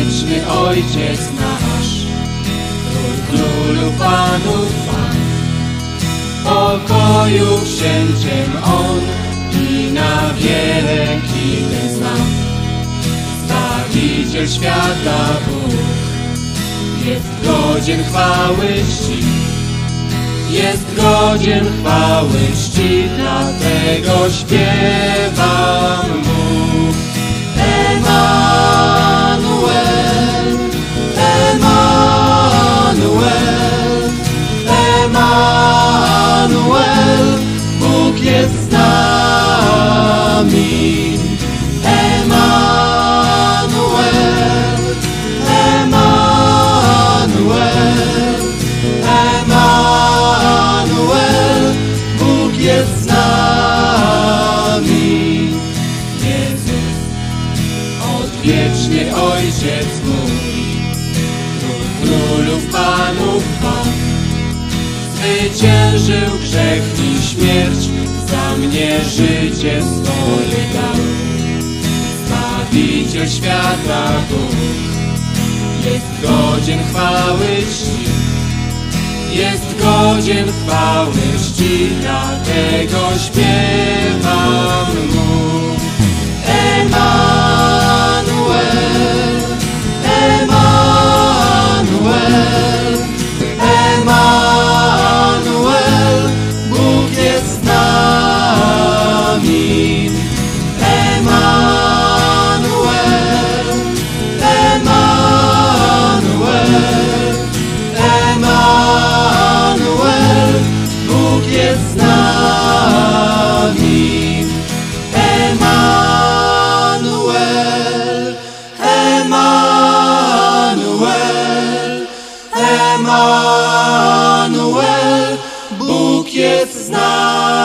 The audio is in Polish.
Ojciec nasz, Król królów, Panów Pan, pokoju księciem On i na wiele kim znam. Zbawiciel świata Bóg, jest godzien chwały czci, jest godzien chwały czci, dlatego śpiewam Emanuel, Emanuel, Emanuel, Bóg jest z nami. Jezus, odwiecznie Ojciec mój, Król królów, Panów Pan, zwyciężył życie swoje dał. Zbawiciel świata Bóg, jest godzien chwały czci, jest godzien chwały czci, dlatego śpiewam Emanuel, Bóg jest z nami.